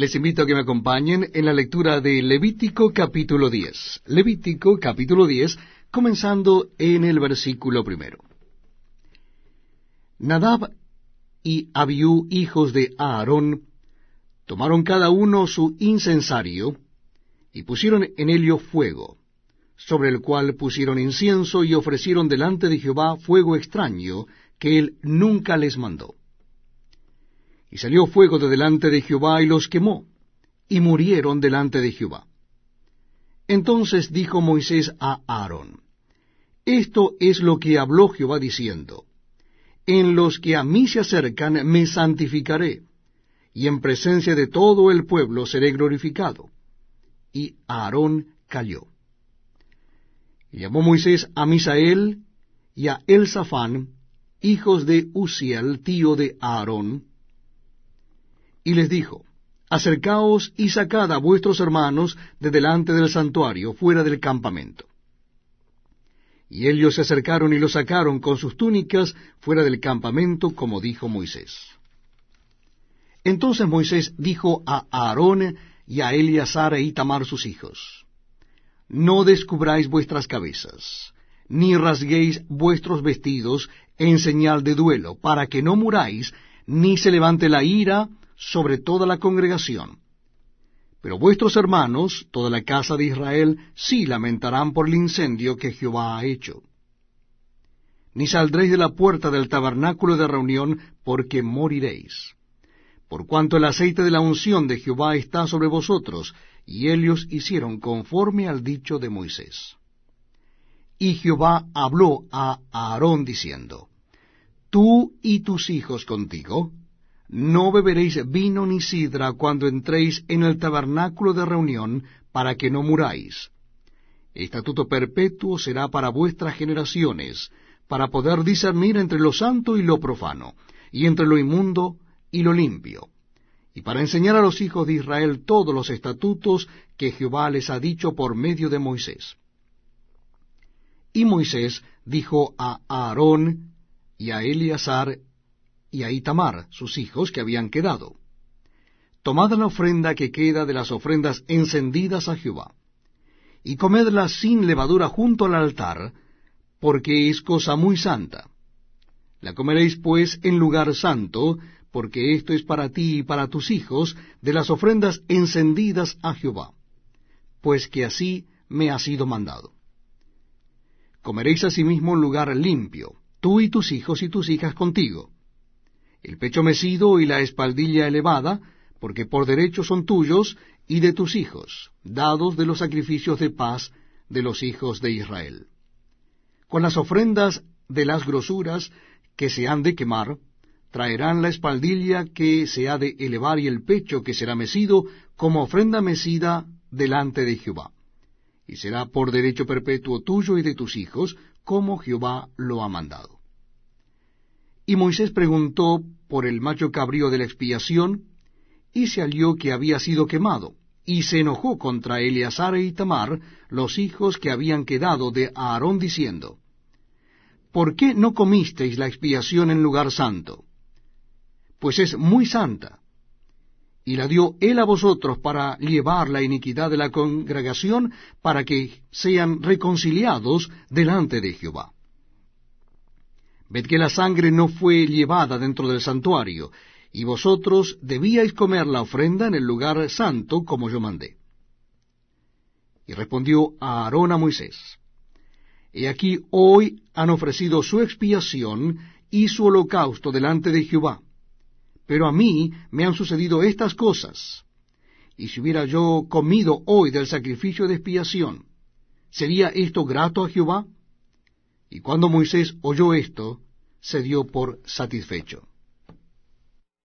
Les invito a que me acompañen en la lectura de Levítico capítulo 10. Levítico capítulo 10, comenzando en el versículo primero. Nadab y Abiú, hijos de Aarón, tomaron cada uno su incensario y pusieron en ello fuego, sobre el cual pusieron incienso y ofrecieron delante de Jehová fuego extraño que él nunca les mandó. Y salió fuego de delante de Jehová y los quemó, y murieron delante de Jehová. Entonces dijo Moisés a Aarón, Esto es lo que habló Jehová diciendo, En los que a mí se acercan me santificaré, y en presencia de todo el pueblo seré glorificado. Y Aarón calló. Y llamó Moisés a Misael y a Elzafán, hijos de Uziel, tío de Aarón, y les dijo, Acercaos y sacad a vuestros hermanos de delante del santuario, fuera del campamento. Y ellos se acercaron y los sacaron con sus túnicas fuera del campamento, como dijo Moisés. Entonces Moisés dijo a Aarón y a Eleazar e Itamar sus hijos, No descubráis vuestras cabezas, ni rasguéis vuestros vestidos en señal de duelo, para que no muráis, ni se levante la ira sobre toda la congregación. Pero vuestros hermanos, toda la casa de Israel, sí lamentarán por el incendio que Jehová ha hecho. Ni saldréis de la puerta del tabernáculo de reunión, porque moriréis. Por cuanto el aceite de la unción de Jehová está sobre vosotros, y ellos hicieron conforme al dicho de Moisés. Y Jehová habló a Aarón diciendo, Tú y tus hijos contigo, no beberéis vino ni sidra cuando entréis en el tabernáculo de reunión, para que no muráis. Estatuto perpetuo será para vuestras generaciones, para poder discernir entre lo santo y lo profano, y entre lo inmundo y lo limpio, y para enseñar a los hijos de Israel todos los estatutos que Jehová les ha dicho por medio de Moisés. Y Moisés dijo a Aarón y a Eleazar y a Itamar, sus hijos, que habían quedado. Tomad la ofrenda que queda de las ofrendas encendidas a Jehová, y comedla sin levadura junto al altar, porque es cosa muy santa. La comeréis pues en lugar santo, porque esto es para ti y para tus hijos, de las ofrendas encendidas a Jehová, pues que así me ha sido mandado. Comeréis asimismo en lugar limpio, tú y tus hijos y tus hijas contigo el pecho mecido y la espaldilla elevada, porque por derecho son tuyos y de tus hijos, dados de los sacrificios de paz de los hijos de Israel. Con las ofrendas de las grosuras que se han de quemar, traerán la espaldilla que se ha de elevar y el pecho que será mecido como ofrenda mecida delante de Jehová. Y será por derecho perpetuo tuyo y de tus hijos, como Jehová lo ha mandado. Y Moisés preguntó por el macho cabrío de la expiación, y se halló que había sido quemado, y se enojó contra Eleazar y Tamar, los hijos que habían quedado de Aarón, diciendo, ¿Por qué no comisteis la expiación en lugar santo? Pues es muy santa, y la dio él a vosotros para llevar la iniquidad de la congregación, para que sean reconciliados delante de Jehová. Ved que la sangre no fue llevada dentro del santuario, y vosotros debíais comer la ofrenda en el lugar santo, como yo mandé. Y respondió a Aarón a Moisés, He aquí hoy han ofrecido su expiación y su holocausto delante de Jehová, pero a mí me han sucedido estas cosas. Y si hubiera yo comido hoy del sacrificio de expiación, ¿sería esto grato a Jehová? Y cuando Moisés oyó esto, se dio por satisfecho.